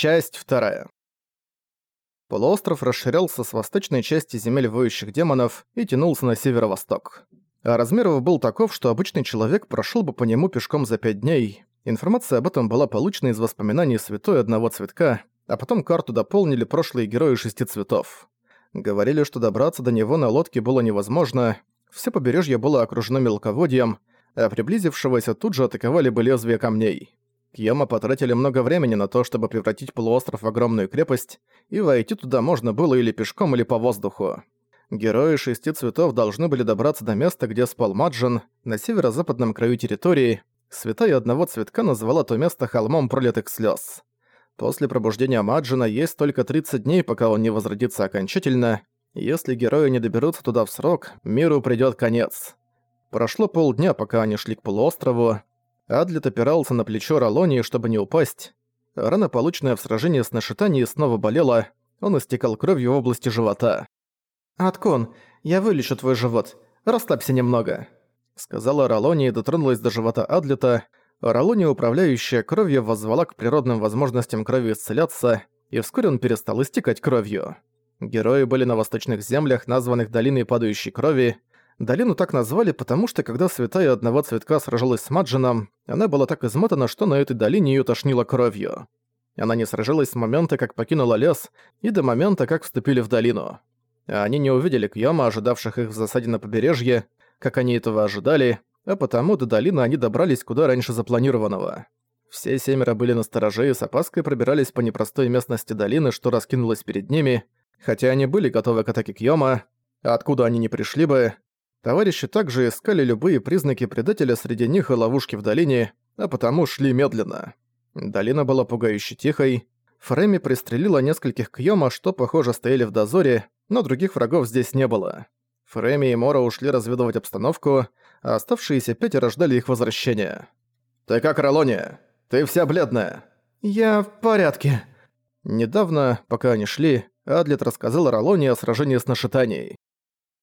Часть вторая. Полуостров расширялся с восточной части земель воющих демонов и тянулся на северо-восток. А размер его был таков, что обычный человек прошел бы по нему пешком за пять дней. Информация об этом была получена из воспоминаний святой одного цветка, а потом карту дополнили прошлые герои шести цветов. Говорили, что добраться до него на лодке было невозможно, все побережье было окружено мелководьем, а приблизившегося тут же атаковали бы лезвия камней. Кьяма потратили много времени на то, чтобы превратить полуостров в огромную крепость, и войти туда можно было или пешком, или по воздуху. Герои шести цветов должны были добраться до места, где спал Маджин, на северо-западном краю территории. Святая одного цветка назвала то место холмом пролитых слез. После пробуждения Маджина есть только 30 дней, пока он не возродится окончательно. Если герои не доберутся туда в срок, миру придёт конец. Прошло полдня, пока они шли к полуострову. Адлет опирался на плечо Ролонии, чтобы не упасть. Рана, полученная в сражении с Нашитанией, снова болела. Он истекал кровью в области живота. «Аткон, я вылечу твой живот. Расслабься немного», — сказала Ролония и дотронулась до живота Адлета. Ролония, управляющая кровью, воззвала к природным возможностям крови исцеляться, и вскоре он перестал истекать кровью. Герои были на восточных землях, названных Долиной Падающей Крови, Долину так назвали, потому что когда святая одного цветка сражалась с Маджином, она была так измотана, что на этой долине её тошнило кровью. Она не сражалась с момента, как покинула лес, и до момента, как вступили в долину. А они не увидели Кьёма, ожидавших их в засаде на побережье, как они этого ожидали, а потому до долины они добрались куда раньше запланированного. Все семеро были на стороже и с опаской пробирались по непростой местности долины, что раскинулась перед ними, хотя они были готовы к атаке Кьёма, откуда они не пришли бы, Товарищи также искали любые признаки предателя среди них и ловушки в долине, а потому шли медленно. Долина была пугающе тихой. Фрейми пристрелила нескольких Кьёма, что, похоже, стояли в дозоре, но других врагов здесь не было. Фрейми и Мора ушли разведывать обстановку, а оставшиеся пятеро ждали их возвращения. «Ты как, Ролония? Ты вся бледная?» «Я в порядке». Недавно, пока они шли, Адлет рассказал Ролоне о сражении с Нашитанией.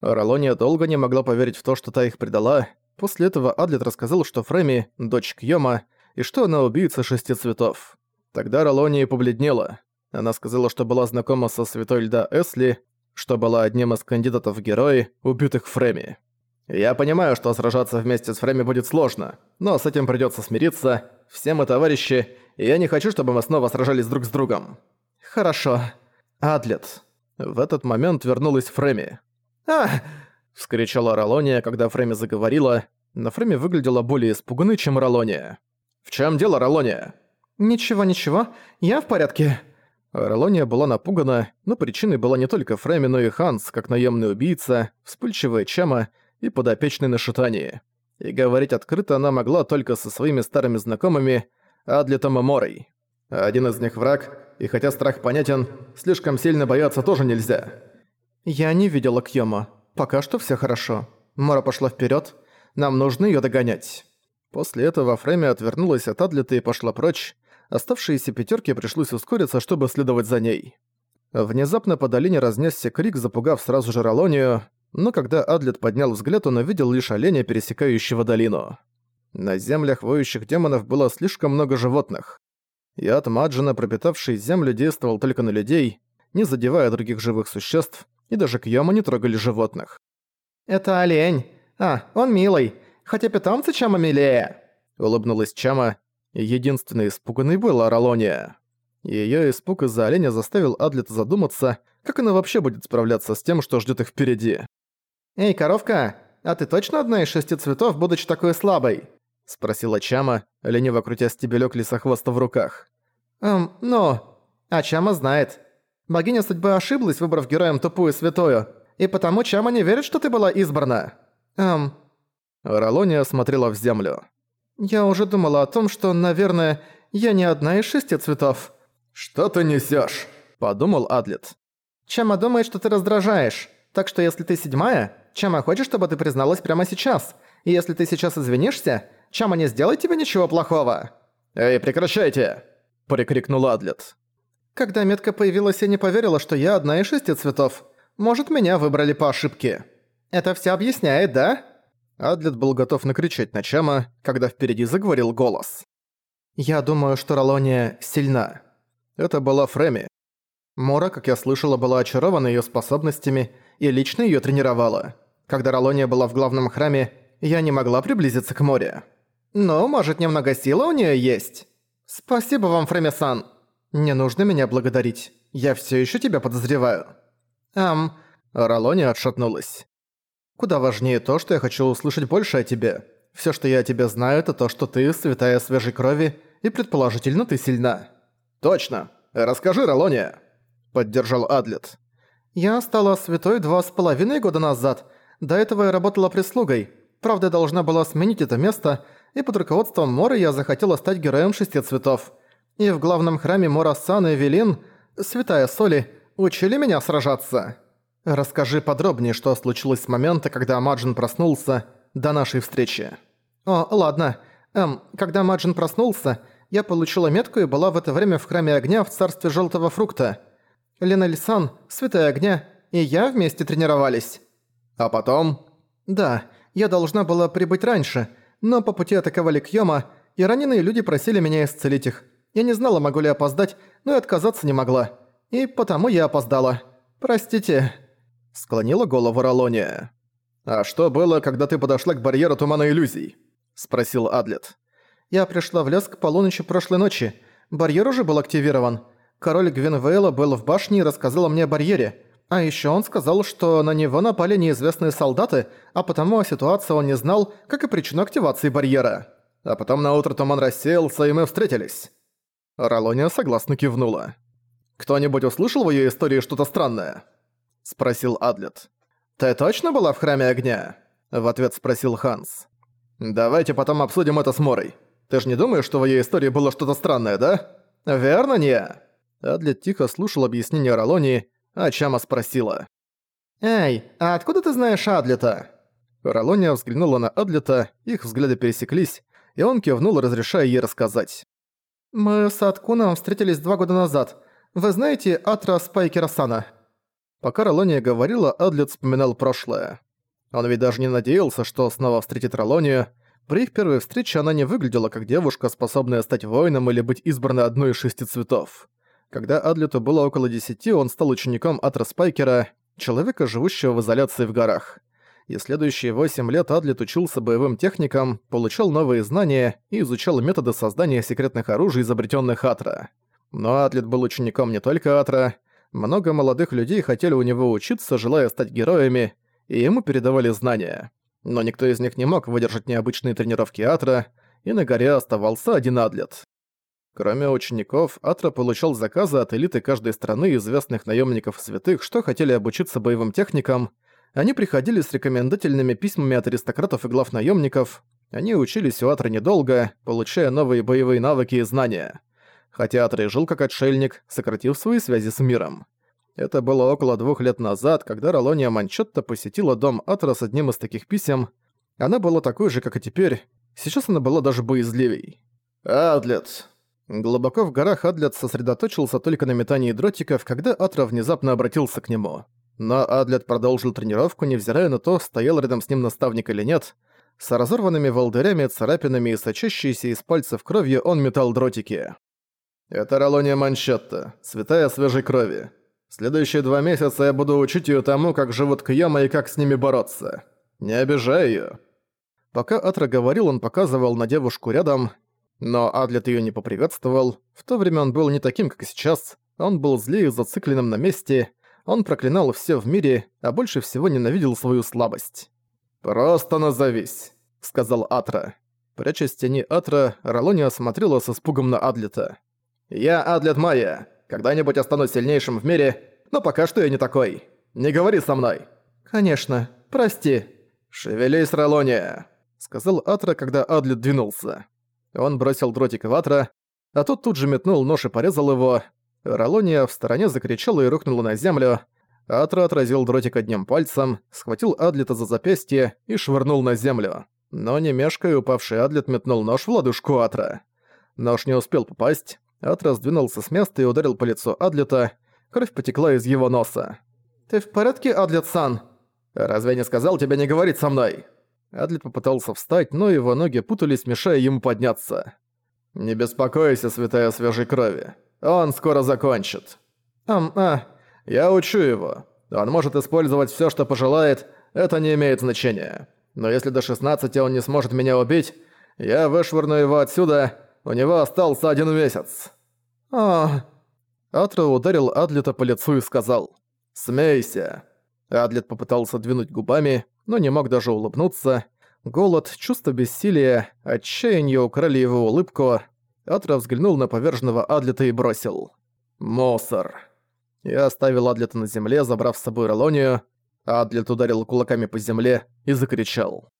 Ролония долго не могла поверить в то, что та их предала. После этого Адлет рассказал, что Фреми – дочь Кьёма, и что она убийца шести цветов. Тогда Ролония побледнела. Она сказала, что была знакома со святой льда Эсли, что была одним из кандидатов в герои, убитых Фреми. «Я понимаю, что сражаться вместе с Фреми будет сложно, но с этим придётся смириться. Все мы товарищи, и я не хочу, чтобы мы снова сражались друг с другом». «Хорошо. Адлет». В этот момент вернулась Фреми. «А!» — вскричала Ролония, когда Фрейми заговорила, но Фрейми выглядела более испуганной, чем Ролония. «В чем дело, Ролония?» «Ничего, ничего, я в порядке». Ролония была напугана, но причиной была не только Фрейми, но и Ханс, как наемный убийца, вспыльчивая Чама и подопечный на шитании. И говорить открыто она могла только со своими старыми знакомыми, Адлетом и Морой. Один из них враг, и хотя страх понятен, слишком сильно бояться тоже нельзя. «Я не видела Кьёма. Пока что все хорошо. Мора пошла вперед. Нам нужно ее догонять». После этого Фрейми отвернулась от Адлета и пошла прочь. Оставшиеся пятерки пришлось ускориться, чтобы следовать за ней. Внезапно по долине разнесся крик, запугав сразу же Ролонию, но когда Адлет поднял взгляд, он увидел лишь оленя, пересекающего долину. На землях воющих демонов было слишком много животных. Яд Маджина, пропитавший землю, действовал только на людей, не задевая других живых существ, и даже Кьёма не трогали животных. «Это олень. А, он милый. Хотя питомцы Чама милее», — улыбнулась Чама. Единственной испуганной была Ролония. Её испуг из-за оленя заставил Адлет задуматься, как она вообще будет справляться с тем, что ждёт их впереди. «Эй, коровка, а ты точно одна из шести цветов, будучи такой слабой?» — спросила Чама, лениво крутя стебелёк лесохвоста в руках. «Эм, ну...» «А Чама знает. Богиня судьбы ошиблась, выбрав героем тупую святую, и потому Чама не верит, что ты была избрана. Эм... Ролония смотрела в землю. Я уже думала о том, что, наверное, я не одна из шести цветов. «Что ты несешь? подумал Адлет. Чама думает, что ты раздражаешь. Так что если ты седьмая, Чама хочет, чтобы ты призналась прямо сейчас. И если ты сейчас извинишься, Чама не сделает тебе ничего плохого. «Эй, прекращайте!» – прикрикнул Адлет. Когда метка появилась, я не поверила, что я одна из шести цветов. Может, меня выбрали по ошибке. Это все объясняет, да?» Адлет был готов накричать на Чама, когда впереди заговорил голос. «Я думаю, что Ролония сильна». Это была Фреми. Мора, как я слышала, была очарована её способностями и лично её тренировала. Когда Ролония была в главном храме, я не могла приблизиться к море. Но, может, немного силы у неё есть? Спасибо вам, Фреми-сан. Не нужно меня благодарить. Я всё ещё тебя подозреваю. Ам... Ролония отшатнулась. Куда важнее то, что я хочу услышать больше о тебе. Всё, что я о тебе знаю, это то, что ты святая свежей крови, и предположительно ты сильна. Точно. Расскажи, Ролония. Поддержал Адлет. Я стала святой два с половиной года назад. До этого я работала прислугой. Правда, я должна была сменить это место, и под руководством Моры я захотела стать героем шести цветов. И в главном храме Мора-сан и Велин, святая Соли, учили меня сражаться. Расскажи подробнее, что случилось с момента, когда Маджин проснулся, до нашей встречи. О, ладно. Эм, когда Маджин проснулся, я получила метку и была в это время в храме огня в царстве желтого фрукта. Лена Лисан, Святая Огня и я вместе тренировались. А потом? Да, я должна была прибыть раньше, но по пути атаковали Кьёма, и раненые люди просили меня исцелить их. Я не знала, могу ли опоздать, но и отказаться не могла. И потому я опоздала. Простите. Склонила голову Ролония. «А что было, когда ты подошла к барьеру тумана иллюзий?» – спросил Адлет. «Я пришла в лес к полуночи прошлой ночи. Барьер уже был активирован. Король Гвинвейла был в башне и рассказал мне о барьере. А ещё он сказал, что на него напали неизвестные солдаты, а потому о ситуации он не знал, как и причину активации барьера. А потом на утро туман рассеялся, и мы встретились». Ролония согласно кивнула. «Кто-нибудь услышал в её истории что-то странное?» – спросил Адлет. «Ты точно была в Храме Огня?» – в ответ спросил Ханс. «Давайте потом обсудим это с Морой. Ты же не думаешь, что в её истории было что-то странное, да? Верно, не?» Адлет тихо слушал объяснение Ролонии, а Чама спросила. «Эй, а откуда ты знаешь Адлета?» Ролония взглянула на Адлета, их взгляды пересеклись, и он кивнул, разрешая ей рассказать. «Мы с Аткуном встретились два года назад. Вы знаете Атра Спайкера Сана?» Пока Ролония говорила, Адлет вспоминал прошлое. Он ведь даже не надеялся, что снова встретит Ролонию. При их первой встрече она не выглядела как девушка, способная стать воином или быть избранной одной из шести цветов. Когда Адлету было около десяти, он стал учеником Атра Спайкера, человека, живущего в изоляции в горах. И следующие восемь лет Адлет учился боевым техникам, получал новые знания и изучал методы создания секретных оружий, изобретенных Атра. Но Атлет был учеником не только Атра, много молодых людей хотели у него учиться, желая стать героями, и ему передавали знания. Но никто из них не мог выдержать необычные тренировки Атра, и на горе оставался один Адлет. Кроме учеников, Атра получал заказы от элиты каждой страны известных наемников святых, что хотели обучиться боевым техникам. Они приходили с рекомендательными письмами от аристократов и глав наемников. Они учились у Атра недолго, получая новые боевые навыки и знания хотя Атри жил как отшельник, сократив свои связи с миром. Это было около двух лет назад, когда Ролония Манчетта посетила дом Атра с одним из таких писем. Она была такой же, как и теперь. Сейчас она была даже боязливей. «Адлет». Глубоко в горах Адлет сосредоточился только на метании дротиков, когда Атра внезапно обратился к нему. Но Адлет продолжил тренировку, невзирая на то, стоял рядом с ним наставник или нет. С разорванными волдырями, царапинами и сочащейся из пальцев кровью он метал дротики. Это Ролония Манчетта, святая свежей крови. Следующие два месяца я буду учить её тому, как живут Кьяма и как с ними бороться. Не обижай её». Пока Атра говорил, он показывал на девушку рядом, но Адлет её не поприветствовал. В то время он был не таким, как сейчас. Он был злее зацикленным на месте. Он проклинал все в мире, а больше всего ненавидел свою слабость. «Просто назовись», — сказал Атра. Прячась в тени Атра, Ролония смотрела с испугом на Адлета. «Я Адлет Майя. Когда-нибудь останусь сильнейшим в мире, но пока что я не такой. Не говори со мной». «Конечно. Прости». «Шевелись, Ролония», — сказал Атра, когда Адлет двинулся. Он бросил дротик в Атра, а тот тут же метнул нож и порезал его. Ролония в стороне закричала и рухнула на землю. Атра отразил дротик одним пальцем, схватил Адлета за запястье и швырнул на землю. Но не мешкая, упавший Адлет метнул нож в ладушку Атра. Нож не успел попасть, Атрас двинулся с места и ударил по лицу Адлета. Кровь потекла из его носа. «Ты в порядке, Адлет-сан?» «Разве я не сказал тебе не говорить со мной?» Адлет попытался встать, но его ноги путались, мешая ему подняться. «Не беспокойся, святая свежей крови. Он скоро закончит. Ам, а, я учу его. Он может использовать всё, что пожелает, это не имеет значения. Но если до 16 он не сможет меня убить, я вышвырну его отсюда, у него остался один месяц. А, Атро ударил Адлета по лицу и сказал «Смейся». Адлет попытался двинуть губами, но не мог даже улыбнуться. Голод, чувство бессилия, отчаяние украли его улыбку. Атро взглянул на поверженного Адлета и бросил. «Мусор». Я оставил Адлета на земле, забрав с собой Ролонию. Адлет ударил кулаками по земле и закричал.